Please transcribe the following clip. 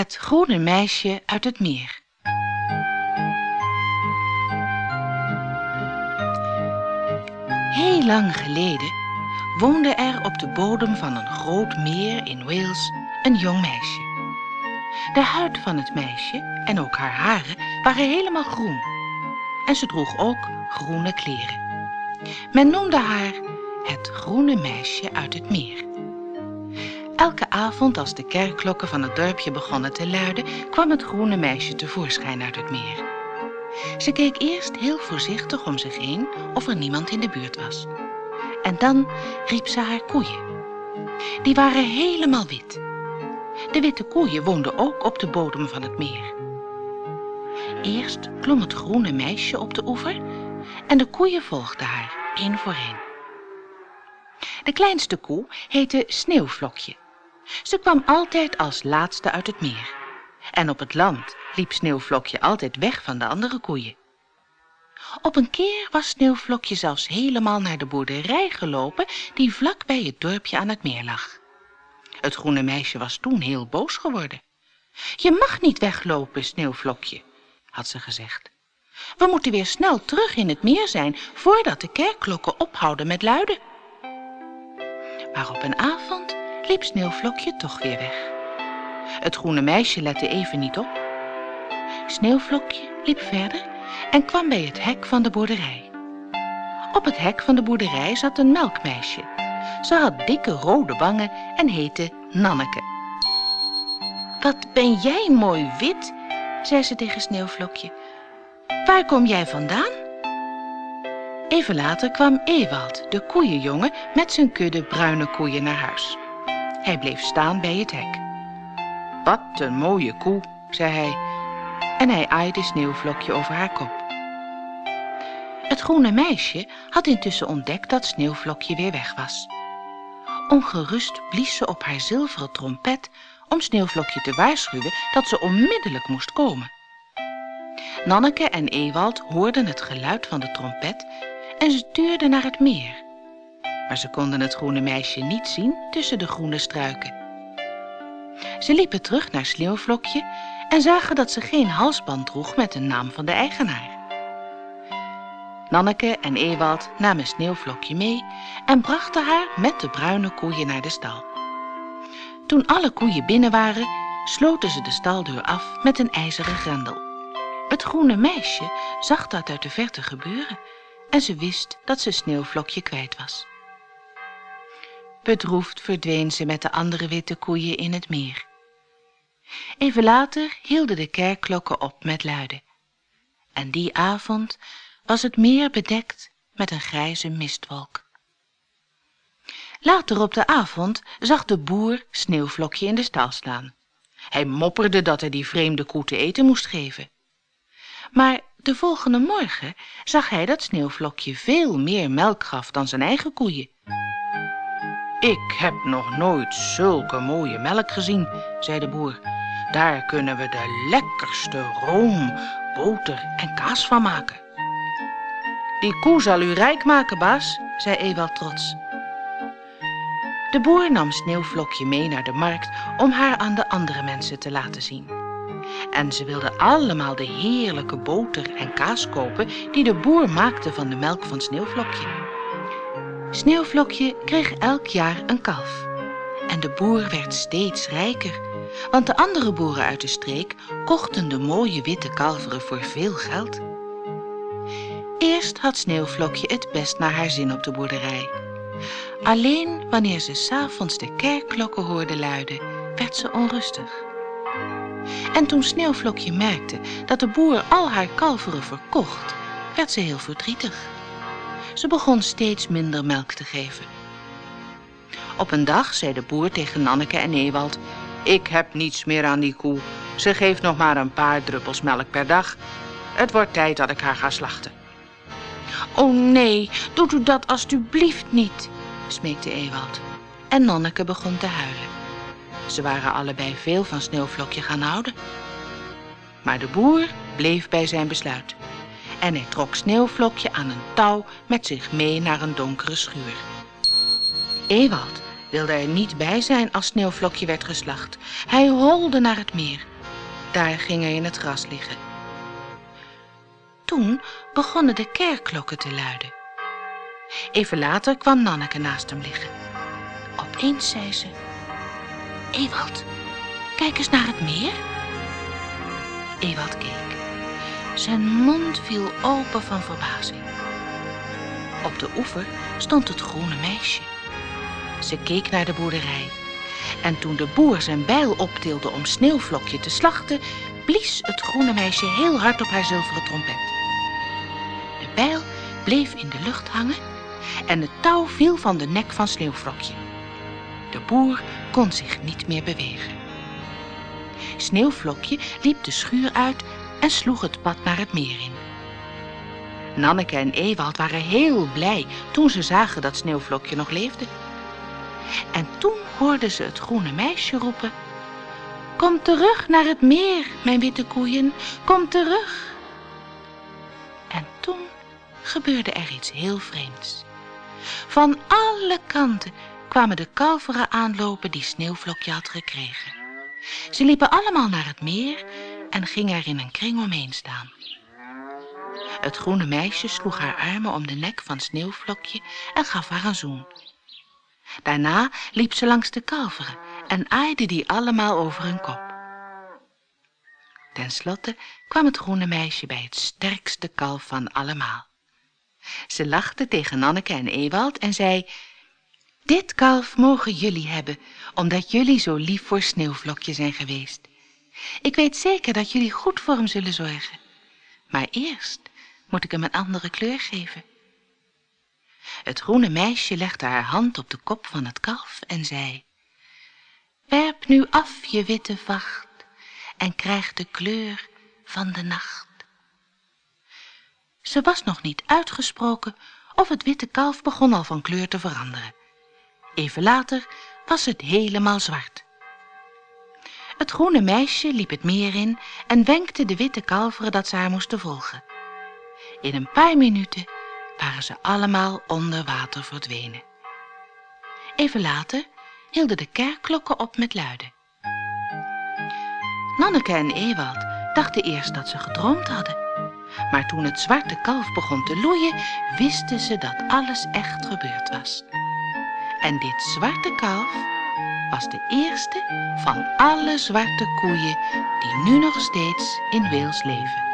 Het groene meisje uit het meer. Heel lang geleden woonde er op de bodem van een groot meer in Wales een jong meisje. De huid van het meisje en ook haar haren waren helemaal groen. En ze droeg ook groene kleren. Men noemde haar het groene meisje uit het meer. Elke avond als de kerkklokken van het dorpje begonnen te luiden, kwam het groene meisje tevoorschijn uit het meer. Ze keek eerst heel voorzichtig om zich heen of er niemand in de buurt was. En dan riep ze haar koeien. Die waren helemaal wit. De witte koeien woonden ook op de bodem van het meer. Eerst klom het groene meisje op de oever en de koeien volgden haar, één voor één. De kleinste koe heette Sneeuwvlokje. Ze kwam altijd als laatste uit het meer. En op het land liep Sneeuwvlokje altijd weg van de andere koeien. Op een keer was Sneeuwvlokje zelfs helemaal naar de boerderij gelopen die vlak bij het dorpje aan het meer lag. Het groene meisje was toen heel boos geworden. Je mag niet weglopen, Sneeuwvlokje, had ze gezegd. We moeten weer snel terug in het meer zijn voordat de kerkklokken ophouden met luiden. Maar op een avond liep Sneeuwvlokje toch weer weg. Het groene meisje lette even niet op. Sneeuwvlokje liep verder en kwam bij het hek van de boerderij. Op het hek van de boerderij zat een melkmeisje. Ze had dikke rode wangen en heette Nanneke. Wat ben jij mooi wit, zei ze tegen Sneeuwvlokje. Waar kom jij vandaan? Even later kwam Ewald, de koeienjongen, met zijn kudde bruine koeien naar huis. Hij bleef staan bij het hek. Wat een mooie koe, zei hij, en hij aaide Sneeuwvlokje over haar kop. Het groene meisje had intussen ontdekt dat Sneeuwvlokje weer weg was. Ongerust blies ze op haar zilveren trompet om Sneeuwvlokje te waarschuwen dat ze onmiddellijk moest komen. Nanneke en Ewald hoorden het geluid van de trompet en ze tuurden naar het meer. Maar ze konden het groene meisje niet zien tussen de groene struiken. Ze liepen terug naar Sneeuwvlokje en zagen dat ze geen halsband droeg met de naam van de eigenaar. Nanneke en Ewald namen Sneeuwvlokje mee en brachten haar met de bruine koeien naar de stal. Toen alle koeien binnen waren, sloten ze de staldeur af met een ijzeren grendel. Het groene meisje zag dat uit de verte gebeuren en ze wist dat ze Sneeuwvlokje kwijt was. Bedroefd verdween ze met de andere witte koeien in het meer. Even later hielden de kerkklokken op met luiden. En die avond was het meer bedekt met een grijze mistwolk. Later op de avond zag de boer Sneeuwvlokje in de stal staan. Hij mopperde dat hij die vreemde koe te eten moest geven. Maar de volgende morgen zag hij dat Sneeuwvlokje veel meer melk gaf dan zijn eigen koeien. Ik heb nog nooit zulke mooie melk gezien, zei de boer. Daar kunnen we de lekkerste room, boter en kaas van maken. Die koe zal u rijk maken, baas, zei Ewald trots. De boer nam Sneeuwvlokje mee naar de markt om haar aan de andere mensen te laten zien. En ze wilden allemaal de heerlijke boter en kaas kopen die de boer maakte van de melk van Sneeuwvlokje. Sneeuwvlokje kreeg elk jaar een kalf. En de boer werd steeds rijker, want de andere boeren uit de streek kochten de mooie witte kalveren voor veel geld. Eerst had Sneeuwvlokje het best naar haar zin op de boerderij. Alleen wanneer ze s'avonds de kerkklokken hoorde luiden, werd ze onrustig. En toen Sneeuwvlokje merkte dat de boer al haar kalveren verkocht, werd ze heel verdrietig. Ze begon steeds minder melk te geven. Op een dag zei de boer tegen Nanneke en Ewald... Ik heb niets meer aan die koe. Ze geeft nog maar een paar druppels melk per dag. Het wordt tijd dat ik haar ga slachten. Oh nee, doet u dat alstublieft niet, smeekte Ewald. En Nanneke begon te huilen. Ze waren allebei veel van Sneeuwvlokje gaan houden. Maar de boer bleef bij zijn besluit. En hij trok Sneeuwvlokje aan een touw met zich mee naar een donkere schuur. Ewald wilde er niet bij zijn als Sneeuwvlokje werd geslacht. Hij holde naar het meer. Daar ging hij in het gras liggen. Toen begonnen de kerkklokken te luiden. Even later kwam Nanneke naast hem liggen. Opeens zei ze... Ewald, kijk eens naar het meer. Ewald keek. Zijn mond viel open van verbazing. Op de oever stond het groene meisje. Ze keek naar de boerderij. En toen de boer zijn bijl optilde om Sneeuwvlokje te slachten, blies het groene meisje heel hard op haar zilveren trompet. De bijl bleef in de lucht hangen en het touw viel van de nek van Sneeuwvlokje. De boer kon zich niet meer bewegen. Sneeuwvlokje liep de schuur uit en sloeg het pad naar het meer in. Nanneke en Ewald waren heel blij toen ze zagen dat Sneeuwvlokje nog leefde. En toen hoorden ze het groene meisje roepen... Kom terug naar het meer, mijn witte koeien, kom terug. En toen gebeurde er iets heel vreemds. Van alle kanten kwamen de kalveren aanlopen die Sneeuwvlokje had gekregen. Ze liepen allemaal naar het meer en gingen er in een kring omheen staan. Het groene meisje sloeg haar armen om de nek van Sneeuwvlokje en gaf haar een zoen. Daarna liep ze langs de kalveren en aaide die allemaal over hun kop. Ten slotte kwam het groene meisje bij het sterkste kalf van allemaal. Ze lachte tegen Nanneke en Ewald en zei... Dit kalf mogen jullie hebben, omdat jullie zo lief voor Sneeuwvlokje zijn geweest. Ik weet zeker dat jullie goed voor hem zullen zorgen. Maar eerst moet ik hem een andere kleur geven. Het groene meisje legde haar hand op de kop van het kalf en zei... Werp nu af je witte vacht en krijg de kleur van de nacht. Ze was nog niet uitgesproken of het witte kalf begon al van kleur te veranderen. Even later was het helemaal zwart. Het groene meisje liep het meer in en wenkte de witte kalveren dat ze haar moesten volgen. In een paar minuten waren ze allemaal onder water verdwenen. Even later hielden de kerkklokken op met luiden. Nanneke en Ewald dachten eerst dat ze gedroomd hadden. Maar toen het zwarte kalf begon te loeien, wisten ze dat alles echt gebeurd was. En dit zwarte kalf was de eerste van alle zwarte koeien die nu nog steeds in Wales leven.